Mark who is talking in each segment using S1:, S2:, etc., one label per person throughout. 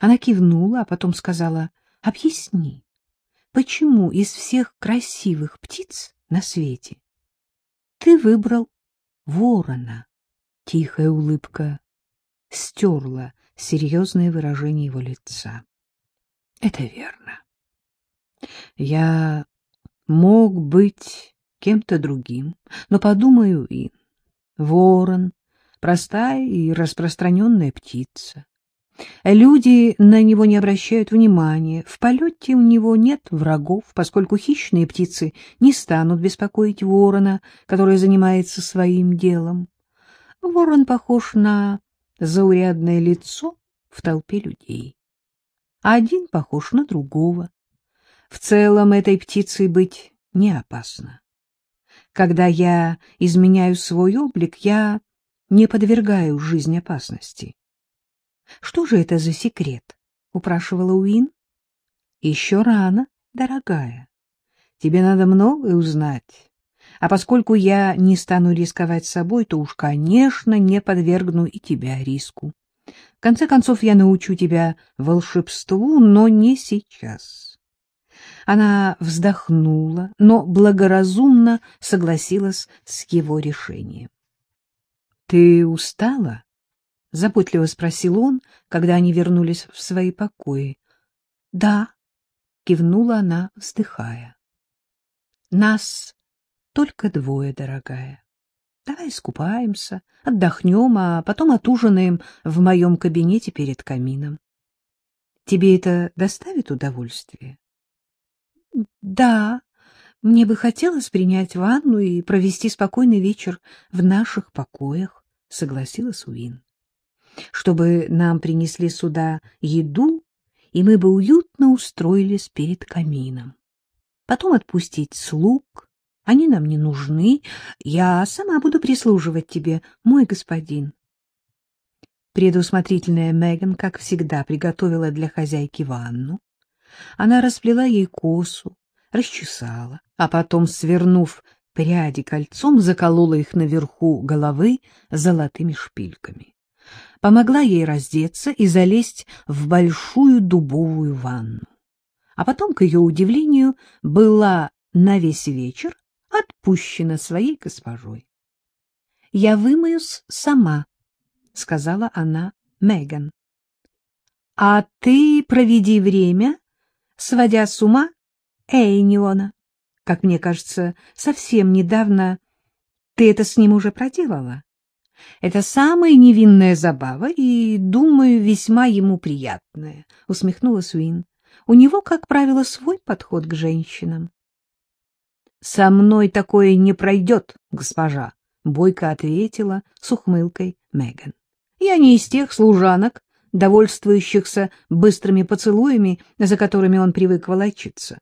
S1: Она кивнула, а потом сказала, — Объясни, почему из всех красивых птиц на свете ты выбрал ворона? Тихая улыбка стерла серьезное выражение его лица. — Это верно. Я мог быть кем-то другим, но подумаю и ворон — простая и распространенная птица. Люди на него не обращают внимания. В полете у него нет врагов, поскольку хищные птицы не станут беспокоить ворона, который занимается своим делом. Ворон похож на заурядное лицо в толпе людей. Один похож на другого. В целом этой птицей быть не опасно. Когда я изменяю свой облик, я не подвергаю жизнь опасности. — Что же это за секрет? — упрашивала Уин. — Еще рано, дорогая. Тебе надо многое узнать. А поскольку я не стану рисковать собой, то уж, конечно, не подвергну и тебя риску. В конце концов, я научу тебя волшебству, но не сейчас. Она вздохнула, но благоразумно согласилась с его решением. — Ты устала? — заботливо спросил он, когда они вернулись в свои покои. — Да, — кивнула она, вздыхая. — Нас только двое, дорогая. Давай искупаемся, отдохнем, а потом отужинаем в моем кабинете перед камином. Тебе это доставит удовольствие? — Да, мне бы хотелось принять ванну и провести спокойный вечер в наших покоях, — согласилась Уин чтобы нам принесли сюда еду, и мы бы уютно устроились перед камином. Потом отпустить слуг, они нам не нужны, я сама буду прислуживать тебе, мой господин. Предусмотрительная Меган, как всегда, приготовила для хозяйки ванну. Она расплела ей косу, расчесала, а потом, свернув пряди кольцом, заколола их наверху головы золотыми шпильками помогла ей раздеться и залезть в большую дубовую ванну. А потом, к ее удивлению, была на весь вечер отпущена своей госпожой. — Я вымоюсь сама, — сказала она Меган. — А ты проведи время, сводя с ума Эйниона. Как мне кажется, совсем недавно ты это с ним уже проделала. Это самая невинная забава и, думаю, весьма ему приятная, — усмехнулась Уин. У него, как правило, свой подход к женщинам. — Со мной такое не пройдет, госпожа, — бойко ответила с ухмылкой Меган. — Я не из тех служанок, довольствующихся быстрыми поцелуями, за которыми он привык волочиться.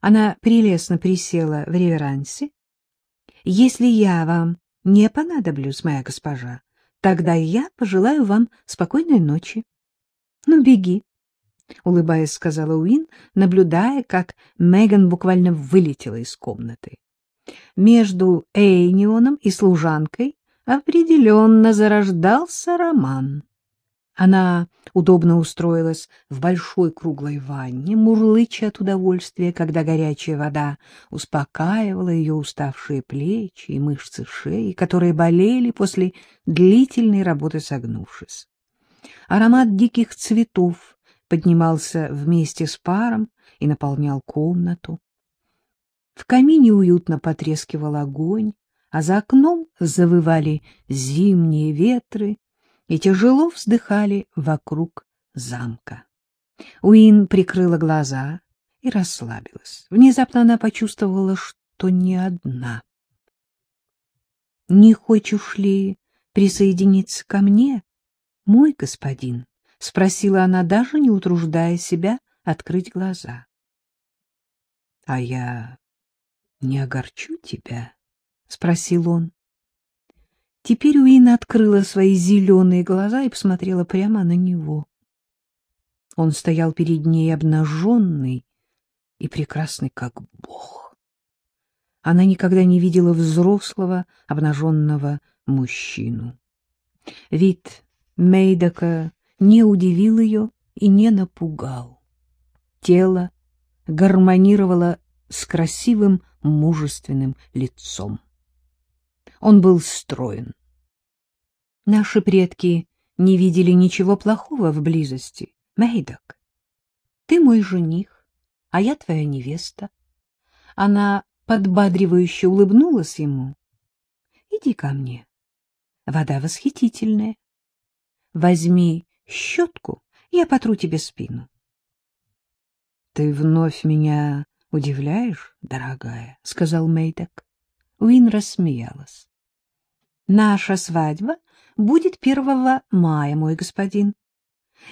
S1: Она прелестно присела в реверансе. — Если я вам не понадоблюсь, моя госпожа. Тогда я пожелаю вам спокойной ночи. — Ну, беги, — улыбаясь, сказала Уин, наблюдая, как Меган буквально вылетела из комнаты. Между Эйнионом и служанкой определенно зарождался роман. Она удобно устроилась в большой круглой ванне, мурлыча от удовольствия, когда горячая вода успокаивала ее уставшие плечи и мышцы шеи, которые болели после длительной работы согнувшись. Аромат диких цветов поднимался вместе с паром и наполнял комнату. В камине уютно потрескивал огонь, а за окном завывали зимние ветры, и тяжело вздыхали вокруг замка. Уин прикрыла глаза и расслабилась. Внезапно она почувствовала, что не одна. — Не хочешь ли присоединиться ко мне, мой господин? — спросила она, даже не утруждая себя открыть глаза. — А я не огорчу тебя? — спросил он. Теперь Уина открыла свои зеленые глаза и посмотрела прямо на него. Он стоял перед ней обнаженный и прекрасный, как бог. Она никогда не видела взрослого обнаженного мужчину. Вид Мейдака не удивил ее и не напугал. Тело гармонировало с красивым мужественным лицом. Он был строен. Наши предки не видели ничего плохого в близости. Мейдок, ты мой жених, а я твоя невеста. Она подбадривающе улыбнулась ему. Иди ко мне. Вода восхитительная. Возьми щетку, я потру тебе спину. Ты вновь меня удивляешь, дорогая, — сказал Мейдок. Уин рассмеялась. Наша свадьба будет первого мая, мой господин.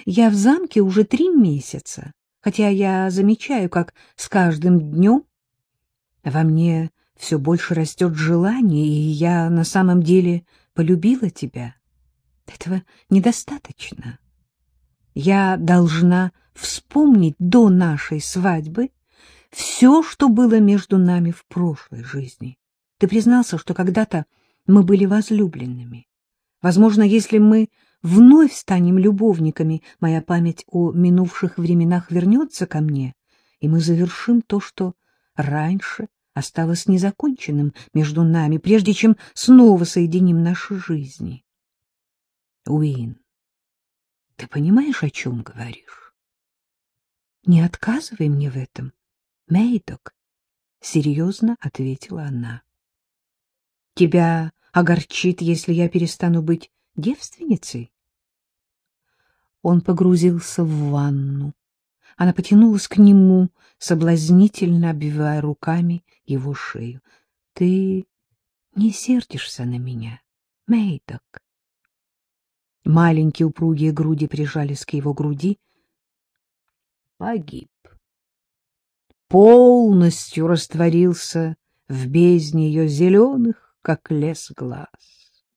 S1: Я в замке уже три месяца, хотя я замечаю, как с каждым днем во мне все больше растет желание, и я на самом деле полюбила тебя. Этого недостаточно. Я должна вспомнить до нашей свадьбы все, что было между нами в прошлой жизни. Ты признался, что когда-то мы были возлюбленными. Возможно, если мы вновь станем любовниками, моя память о минувших временах вернется ко мне, и мы завершим то, что раньше осталось незаконченным между нами, прежде чем снова соединим наши жизни. Уин, ты понимаешь, о чем говоришь? Не отказывай мне в этом, Мейдок, — серьезно ответила она. Тебя огорчит, если я перестану быть девственницей? Он погрузился в ванну. Она потянулась к нему, соблазнительно обвивая руками его шею. — Ты не сердишься на меня, Мейдок? Маленькие упругие груди прижались к его груди. Погиб. Полностью растворился в бездне ее зеленых, как лес, глаз.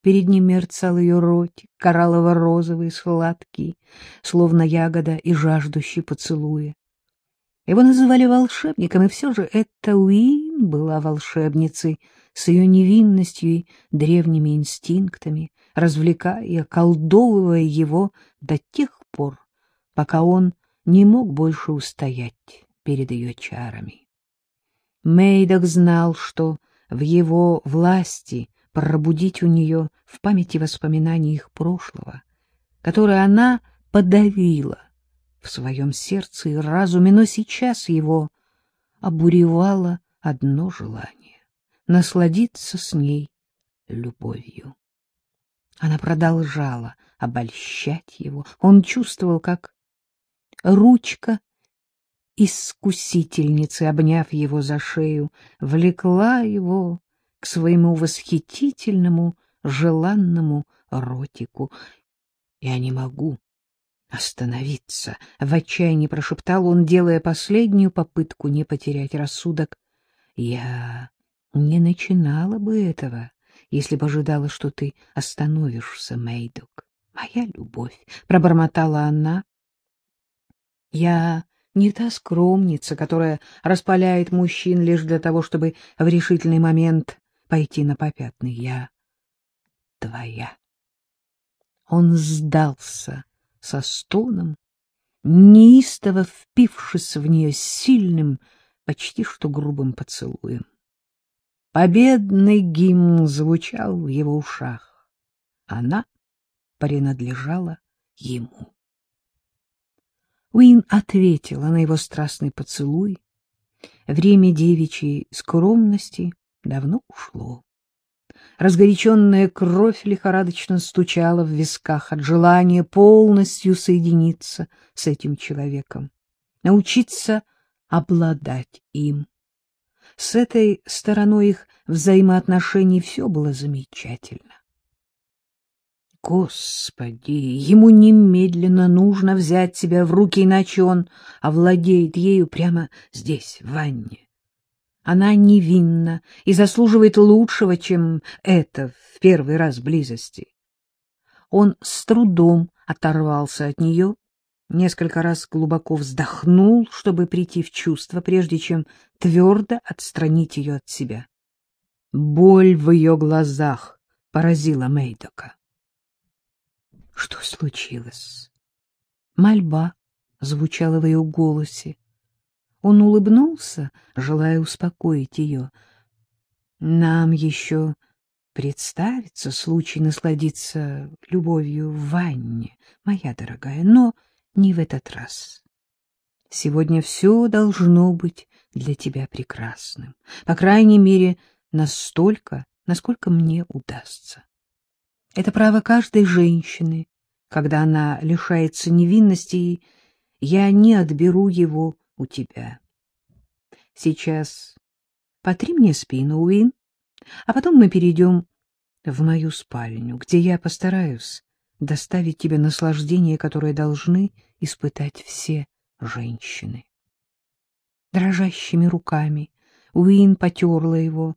S1: Перед ним мерцал ее ротик, кораллово-розовый, сладкий, словно ягода и жаждущий поцелуя. Его называли волшебником, и все же эта Уин была волшебницей с ее невинностью и древними инстинктами, развлекая и околдовывая его до тех пор, пока он не мог больше устоять перед ее чарами. Мейдок знал, что в его власти пробудить у нее в памяти воспоминания их прошлого, которые она подавила в своем сердце и разуме, но сейчас его обуревало одно желание — насладиться с ней любовью. Она продолжала обольщать его. Он чувствовал, как ручка искусительницы, обняв его за шею, влекла его к своему восхитительному, желанному ротику. «Я не могу остановиться», — в отчаянии прошептал он, делая последнюю попытку не потерять рассудок. «Я не начинала бы этого, если бы ожидала, что ты остановишься, Мейдок. Моя любовь», — пробормотала она. «Я не та скромница, которая распаляет мужчин лишь для того, чтобы в решительный момент пойти на попятный. Я твоя. Он сдался со стоном, неистово впившись в нее сильным, почти что грубым поцелуем. Победный гимн звучал в его ушах. Она принадлежала ему. Уин ответила на его страстный поцелуй. Время девичьей скромности давно ушло. Разгоряченная кровь лихорадочно стучала в висках от желания полностью соединиться с этим человеком, научиться обладать им. С этой стороной их взаимоотношений все было замечательно. Господи, ему немедленно нужно взять себя в руки, иначе он овладеет ею прямо здесь, в ванне. Она невинна и заслуживает лучшего, чем это в первый раз близости. Он с трудом оторвался от нее, несколько раз глубоко вздохнул, чтобы прийти в чувство, прежде чем твердо отстранить ее от себя. Боль в ее глазах поразила Мейдока. Что случилось? Мольба звучало в ее голосе. Он улыбнулся, желая успокоить ее. Нам еще представится случай насладиться любовью в ванне, моя дорогая, но не в этот раз. Сегодня все должно быть для тебя прекрасным, по крайней мере, настолько, насколько мне удастся. Это право каждой женщины, когда она лишается невинности, и я не отберу его у тебя. Сейчас потри мне спину, Уин, а потом мы перейдем в мою спальню, где я постараюсь доставить тебе наслаждение, которое должны испытать все женщины. Дрожащими руками Уин потерла его,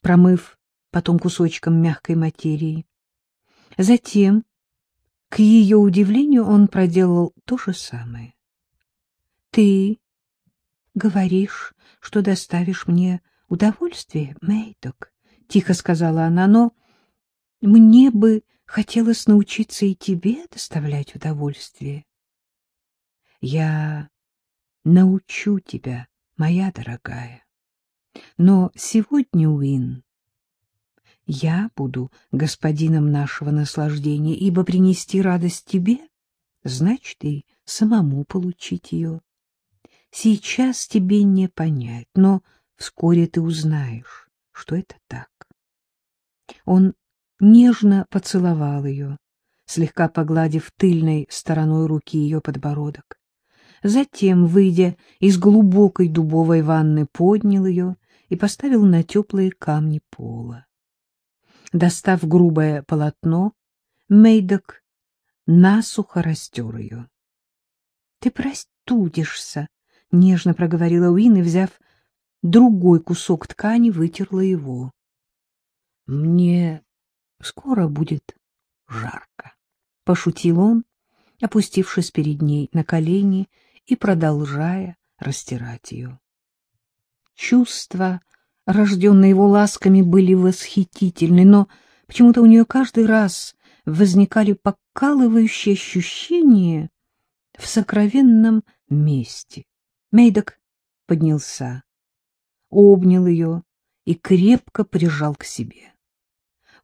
S1: промыв потом кусочком мягкой материи. Затем, к ее удивлению, он проделал то же самое. — Ты говоришь, что доставишь мне удовольствие, Мэйдок, — тихо сказала она, — но мне бы хотелось научиться и тебе доставлять удовольствие. Я научу тебя, моя дорогая. Но сегодня, Уин, я буду господином нашего наслаждения, ибо принести радость тебе, значит и самому получить ее. Сейчас тебе не понять, но вскоре ты узнаешь, что это так. Он нежно поцеловал ее, слегка погладив тыльной стороной руки ее подбородок. Затем, выйдя из глубокой дубовой ванны, поднял ее и поставил на теплые камни пола. Достав грубое полотно, Мейдок насухо растер ее. — Ты простудишься, — нежно проговорила Уин и, взяв другой кусок ткани, вытерла его. — Мне скоро будет жарко, — пошутил он, опустившись перед ней на колени и продолжая растирать ее. Чувства, рожденные его ласками, были восхитительны, но почему-то у нее каждый раз возникали покалывающие ощущения в сокровенном месте. Мейдок поднялся, обнял ее и крепко прижал к себе.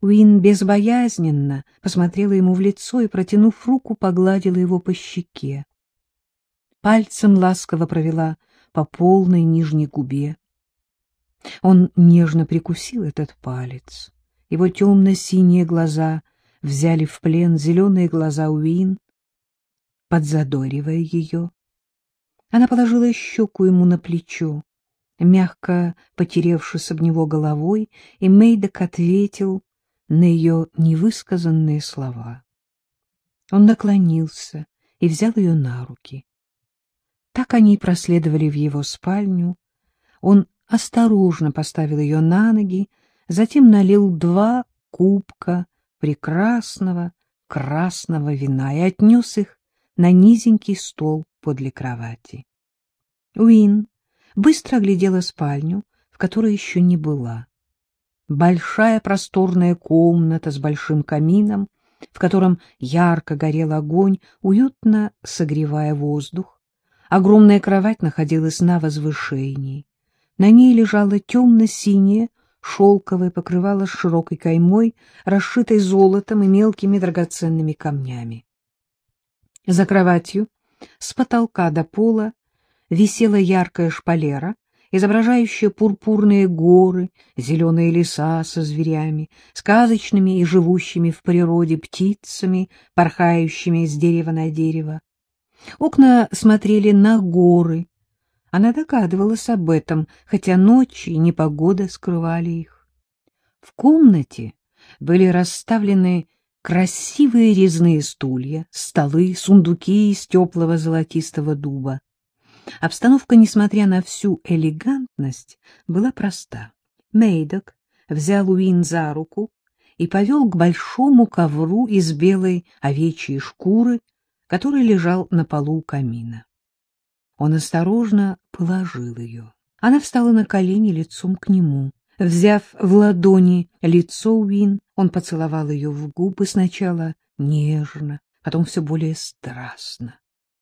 S1: Уин безбоязненно посмотрела ему в лицо и, протянув руку, погладила его по щеке. Пальцем ласково провела по полной нижней губе. Он нежно прикусил этот палец. Его темно-синие глаза взяли в плен зеленые глаза Уин, подзадоривая ее. Она положила щеку ему на плечо, мягко потеревшись об него головой, и Мейдок ответил на ее невысказанные слова. Он наклонился и взял ее на руки. Так они проследовали в его спальню. Он осторожно поставил ее на ноги, затем налил два кубка прекрасного красного вина и отнес их на низенький стол подле кровати. Уин быстро оглядела спальню, в которой еще не была. Большая просторная комната с большим камином, в котором ярко горел огонь, уютно согревая воздух. Огромная кровать находилась на возвышении. На ней лежало темно-синее шелковое покрывало с широкой каймой, расшитой золотом и мелкими драгоценными камнями. За кроватью с потолка до пола висела яркая шпалера, изображающая пурпурные горы, зеленые леса со зверями, сказочными и живущими в природе птицами, порхающими с дерева на дерево. Окна смотрели на горы. Она догадывалась об этом, хотя ночи и непогода скрывали их. В комнате были расставлены красивые резные стулья, столы, сундуки из теплого золотистого дуба. Обстановка, несмотря на всю элегантность, была проста. Мейдок взял Уин за руку и повел к большому ковру из белой овечьей шкуры, который лежал на полу у камина. Он осторожно положил ее. Она встала на колени лицом к нему. Взяв в ладони лицо Уин, он поцеловал ее в губы сначала нежно, потом все более страстно.